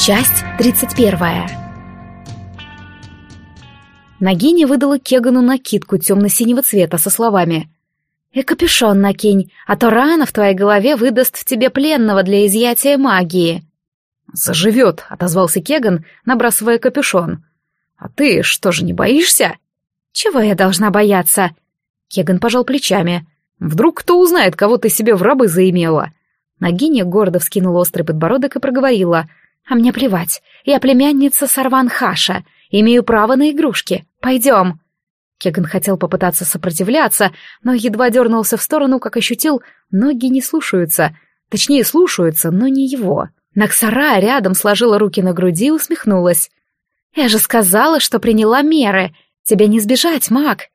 Часть 31. Нагиня выдала Кегану накидку темно-синего цвета со словами «И капюшон накинь, а то рана в твоей голове выдаст в тебе пленного для изъятия магии». «Заживет», — отозвался Кеган, набрасывая капюшон. «А ты что же не боишься?» «Чего я должна бояться?» Кеган пожал плечами. «Вдруг кто узнает, кого ты себе в рабы заимела?» Нагиня гордо вскинула острый подбородок и проговорила. «А мне плевать. Я племянница Сарван Хаша. Имею право на игрушки. Пойдем». Кеган хотел попытаться сопротивляться, но едва дернулся в сторону, как ощутил, ноги не слушаются. Точнее, слушаются, но не его. Наксара рядом сложила руки на груди и усмехнулась. «Я же сказала, что приняла меры. Тебе не сбежать, маг!»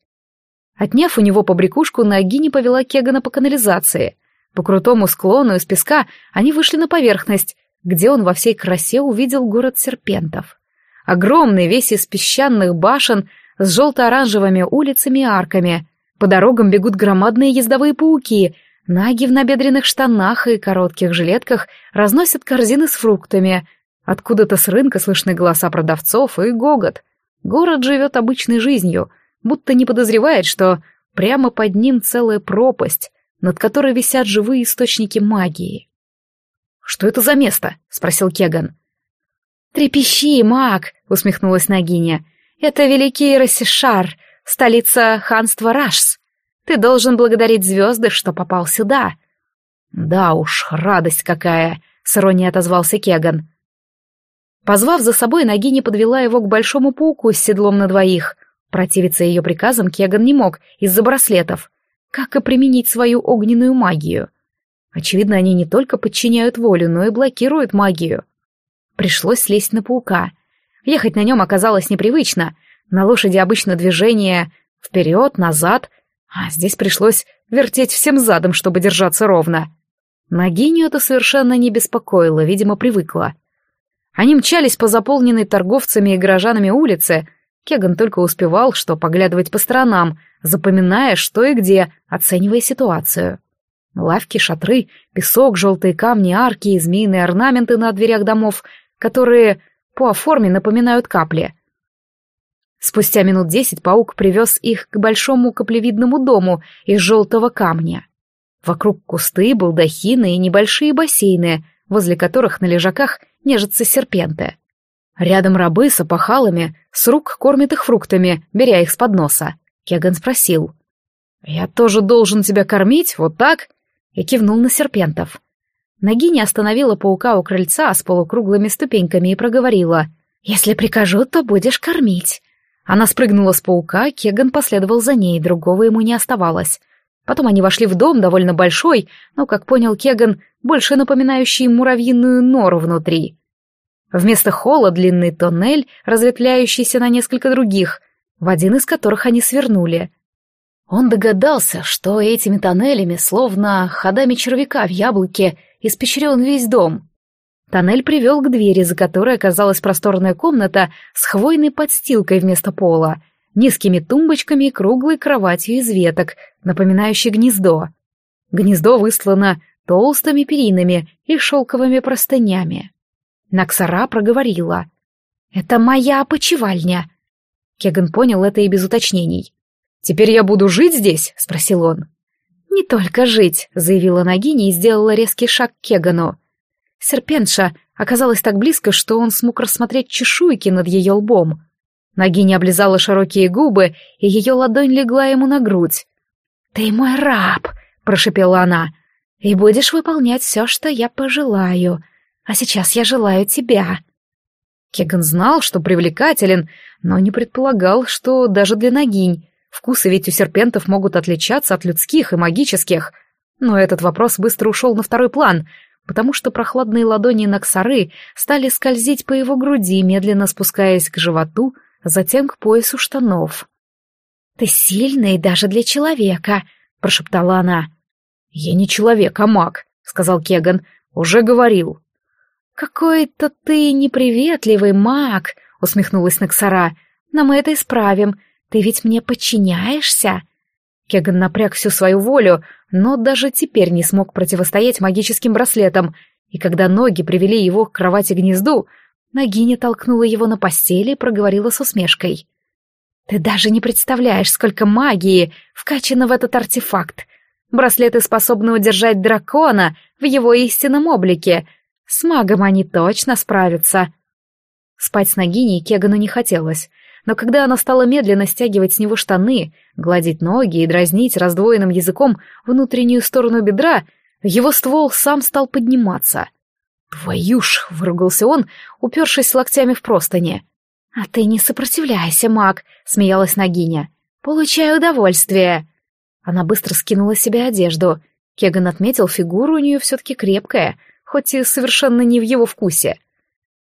Отняв у него побрякушку, Нагини повела Кегана по канализации. По крутому склону из песка они вышли на поверхность, где он во всей красе увидел город серпентов. Огромный, весь из песчаных башен, с желто-оранжевыми улицами и арками. По дорогам бегут громадные ездовые пауки, наги в набедренных штанах и коротких жилетках разносят корзины с фруктами. Откуда-то с рынка слышны голоса продавцов и гогот. Город живет обычной жизнью, будто не подозревает, что прямо под ним целая пропасть, над которой висят живые источники магии. «Что это за место?» — спросил Кеган. «Трепещи, маг!» — усмехнулась Нагиня. «Это Великий Рассишар, столица ханства Рашс. Ты должен благодарить звезды, что попал сюда». «Да уж, радость какая!» — с иронией отозвался Кеган. Позвав за собой, Нагиня подвела его к большому пауку с седлом на двоих. Противиться ее приказам Кеган не мог из-за браслетов. Как и применить свою огненную магию? Очевидно, они не только подчиняют волю, но и блокируют магию. Пришлось слезть на паука. Ехать на нем оказалось непривычно. На лошади обычно движение вперед, назад, а здесь пришлось вертеть всем задом, чтобы держаться ровно. Нагиню это совершенно не беспокоило, видимо, привыкла. Они мчались по заполненной торговцами и горожанами улице. Кеган только успевал, что поглядывать по сторонам, запоминая, что и где, оценивая ситуацию. Лавки, шатры, песок, желтые камни, арки и змеиные орнаменты на дверях домов, которые по форме напоминают капли. Спустя минут десять паук привез их к большому каплевидному дому из желтого камня. Вокруг кусты, балдахины и небольшие бассейны, возле которых на лежаках нежатся серпенты. Рядом рабы с опахалами с рук кормят их фруктами, беря их с подноса. Кеган спросил. «Я тоже должен тебя кормить, вот так?» И кивнул на серпентов. Нагиня остановила паука у крыльца с полукруглыми ступеньками и проговорила. «Если прикажу, то будешь кормить». Она спрыгнула с паука, Кеган последовал за ней, другого ему не оставалось. Потом они вошли в дом, довольно большой, но, как понял Кеган, больше напоминающий муравьиную нору внутри. Вместо холла длинный тоннель, разветвляющийся на несколько других, в один из которых они свернули. Он догадался, что этими тоннелями, словно ходами червяка в яблоке, испещрен весь дом. Тоннель привел к двери, за которой оказалась просторная комната с хвойной подстилкой вместо пола, низкими тумбочками и круглой кроватью из веток, напоминающей гнездо. Гнездо выслано толстыми перинами и шелковыми простынями. Наксара проговорила. «Это моя опочивальня». Кеган понял это и без уточнений. «Теперь я буду жить здесь?» — спросил он. «Не только жить», — заявила Нагини и сделала резкий шаг к Кегану. Серпентша оказалась так близко, что он смог рассмотреть чешуйки над ее лбом. Нагини облизала широкие губы, и ее ладонь легла ему на грудь. «Ты мой раб», — прошепела она, — «и будешь выполнять все, что я пожелаю. А сейчас я желаю тебя». Кеган знал, что привлекателен, но не предполагал, что даже для Нагинь Вкусы ведь у серпентов могут отличаться от людских и магических. Но этот вопрос быстро ушел на второй план, потому что прохладные ладони Наксары стали скользить по его груди, медленно спускаясь к животу, затем к поясу штанов. «Ты сильный даже для человека», — прошептала она. «Я не человек, а маг», — сказал Кеган. «Уже говорил». «Какой-то ты неприветливый маг», — усмехнулась Наксара. «Но мы это исправим. Ты ведь мне подчиняешься?» Кеган напряг всю свою волю, но даже теперь не смог противостоять магическим браслетам, и когда ноги привели его к кровати-гнезду, Нагиня толкнула его на постели и проговорила с усмешкой. «Ты даже не представляешь, сколько магии вкачано в этот артефакт. Браслеты способны удержать дракона в его истинном облике. С магом они точно справятся». Спать с Нагиней Кегану не хотелось, но когда она стала медленно стягивать с него штаны, гладить ноги и дразнить раздвоенным языком внутреннюю сторону бедра, его ствол сам стал подниматься. «Твою ж!» — выругался он, упершись локтями в простыни. «А ты не сопротивляйся, маг!» — смеялась Нагиня. «Получай удовольствие!» Она быстро скинула с себя одежду. Кеган отметил, фигура у нее все-таки крепкая, хоть и совершенно не в его вкусе.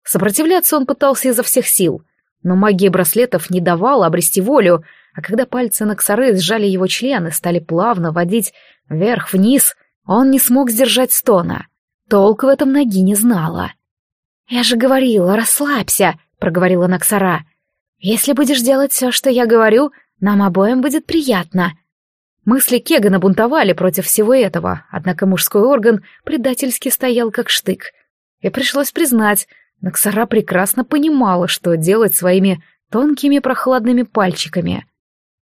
Сопротивляться он пытался изо всех сил, но магия браслетов не давала обрести волю, а когда пальцы Наксары сжали его члены, стали плавно водить вверх-вниз, он не смог сдержать стона. Толк в этом ноги не знала. «Я же говорила, расслабься», — проговорила Наксара. «Если будешь делать все, что я говорю, нам обоим будет приятно». Мысли Кегана бунтовали против всего этого, однако мужской орган предательски стоял как штык. И пришлось признать, Наксара прекрасно понимала, что делать своими тонкими прохладными пальчиками.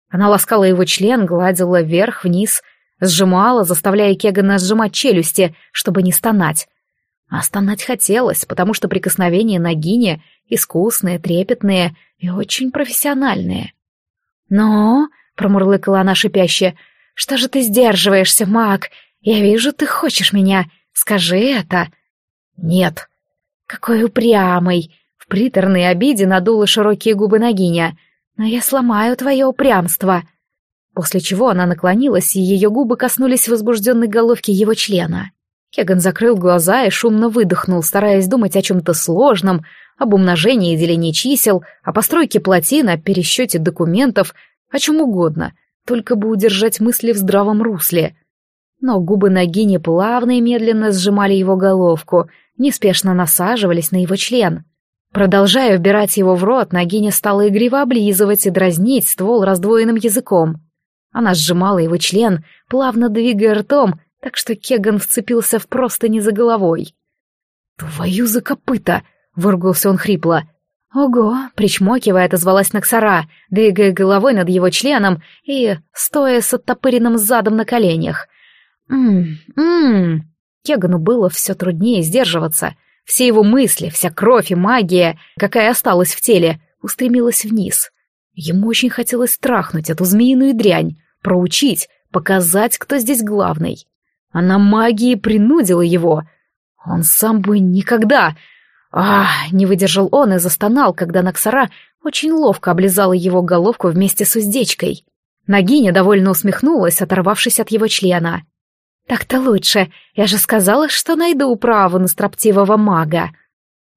Она ласкала его член, гладила вверх-вниз, сжимала, заставляя Кегана сжимать челюсти, чтобы не стонать. А стонать хотелось, потому что прикосновения Нагине искусные, трепетные и очень профессиональные. «Но...» — промурлыкала она шипяще. «Что же ты сдерживаешься, маг? Я вижу, ты хочешь меня. Скажи это». «Нет». «Какой упрямый!» В приторной обиде надула широкие губы Нагиня. «Но я сломаю твое упрямство». После чего она наклонилась, и ее губы коснулись возбужденной головки его члена. Кеган закрыл глаза и шумно выдохнул, стараясь думать о чем-то сложном, об умножении и делении чисел, о постройке плотин, о пересчете документов, о чем угодно, только бы удержать мысли в здравом русле. Но губы Нагини плавно и медленно сжимали его головку, неспешно насаживались на его член. Продолжая вбирать его в рот, Нагиня стала игриво облизывать и дразнить ствол раздвоенным языком. Она сжимала его член, плавно двигая ртом, так что Кеган вцепился в простыни за головой. «Твою за копыта!» — выругался он хрипло. «Ого!» — причмокивая, отозвалась Наксара, двигая головой над его членом и стоя с оттопыренным задом на коленях. «Ммм-ммм!» Кегану было все труднее сдерживаться. Все его мысли, вся кровь и магия, какая осталась в теле, устремилась вниз. Ему очень хотелось страхнуть эту змеиную дрянь, проучить, показать, кто здесь главный. Она магией принудила его. Он сам бы никогда... Ах, не выдержал он и застонал, когда Наксара очень ловко облизала его головку вместе с уздечкой. Нагиня довольно усмехнулась, оторвавшись от его члена. «Так-то лучше. Я же сказала, что найду управу на строптивого мага».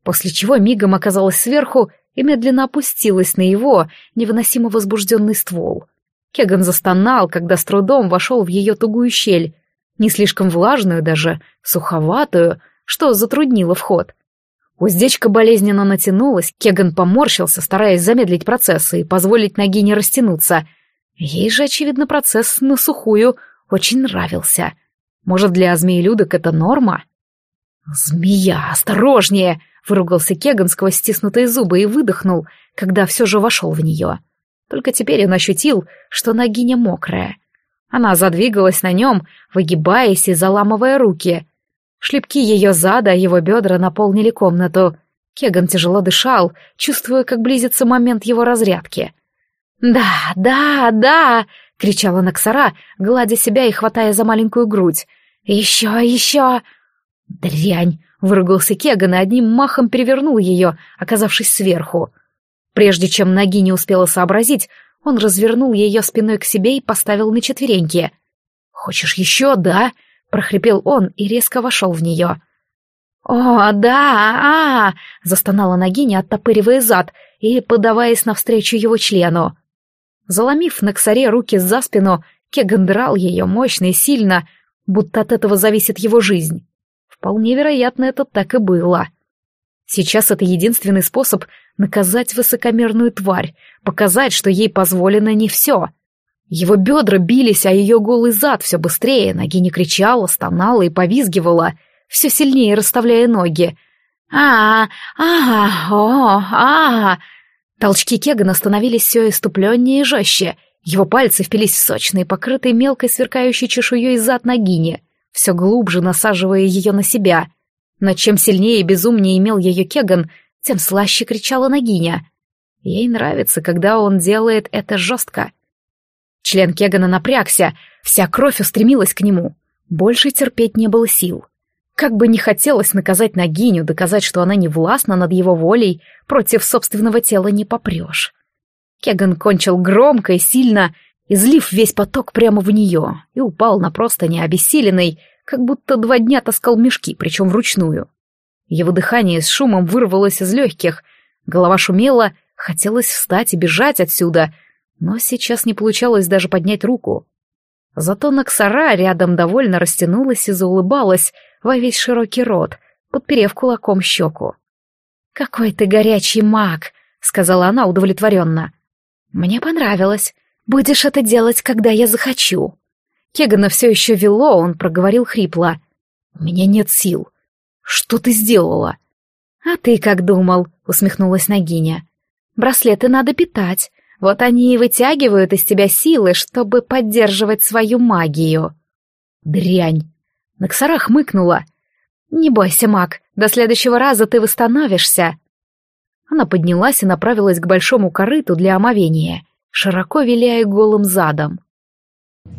После чего мигом оказалась сверху и медленно опустилась на его невыносимо возбужденный ствол. Кеган застонал, когда с трудом вошел в ее тугую щель, не слишком влажную даже, суховатую, что затруднило вход. Уздечка болезненно натянулась, Кеган поморщился, стараясь замедлить процессы и позволить ноге не растянуться. Ей же, очевидно, процесс на сухую очень нравился. Может, для змеелюдок это норма? «Змея, осторожнее!» — выругался Кеган сквозь стиснутые зубы и выдохнул, когда все же вошел в нее. Только теперь он ощутил, что ногиня мокрая. Она задвигалась на нем, выгибаясь и заламывая руки. Шлепки ее зада, его бедра наполнили комнату. Кеган тяжело дышал, чувствуя, как близится момент его разрядки. «Да, да, да!» — кричала Наксара, гладя себя и хватая за маленькую грудь. «Еще, еще!» «Дрянь!» — выругался Кеган и одним махом перевернул ее, оказавшись сверху. Прежде чем ноги не успела сообразить, он развернул ее спиной к себе и поставил на четвереньки. «Хочешь еще, да?» — прохрипел он и резко вошел в нее. «О, да, а, -а, -а застонала Нагиня, оттопыривая зад и подаваясь навстречу его члену. Заломив на ксаре руки за спину, Кеган драл ее мощно и сильно, будто от этого зависит его жизнь. Вполне вероятно, это так и было. Сейчас это единственный способ наказать высокомерную тварь, показать, что ей позволено не все. Его бедра бились, а ее голый зад все быстрее, ноги не кричала, стонала и повизгивала, все сильнее расставляя ноги. а а о а Толчки Кегана становились все иступленнее и жестче. Его пальцы впились в сочные, покрытые мелкой сверкающей чешуей зад Нагини, все глубже насаживая ее на себя. Но чем сильнее и безумнее имел ее Кеган, тем слаще кричала Нагиня. Ей нравится, когда он делает это жестко. Член Кегана напрягся, вся кровь устремилась к нему. Больше терпеть не было сил. Как бы не хотелось наказать Нагиню, доказать, что она не властна над его волей, против собственного тела не попрешь. Кеган кончил громко и сильно, излив весь поток прямо в нее, и упал на простыни обессиленный, как будто два дня таскал мешки, причем вручную. Его дыхание с шумом вырвалось из легких, голова шумела, хотелось встать и бежать отсюда, но сейчас не получалось даже поднять руку. Зато Наксара рядом довольно растянулась и заулыбалась во весь широкий рот, подперев кулаком щеку. «Какой ты горячий маг!» — сказала она удовлетворенно. «Мне понравилось. Будешь это делать, когда я захочу». Кегана все еще вело, он проговорил хрипло. «У меня нет сил. Что ты сделала?» «А ты как думал?» — усмехнулась Нагиня. «Браслеты надо питать. Вот они и вытягивают из тебя силы, чтобы поддерживать свою магию». «Дрянь!» Наксара хмыкнула. «Не бойся, маг, до следующего раза ты восстановишься». Она поднялась и направилась к большому корыту для омовения, широко виляя голым задом.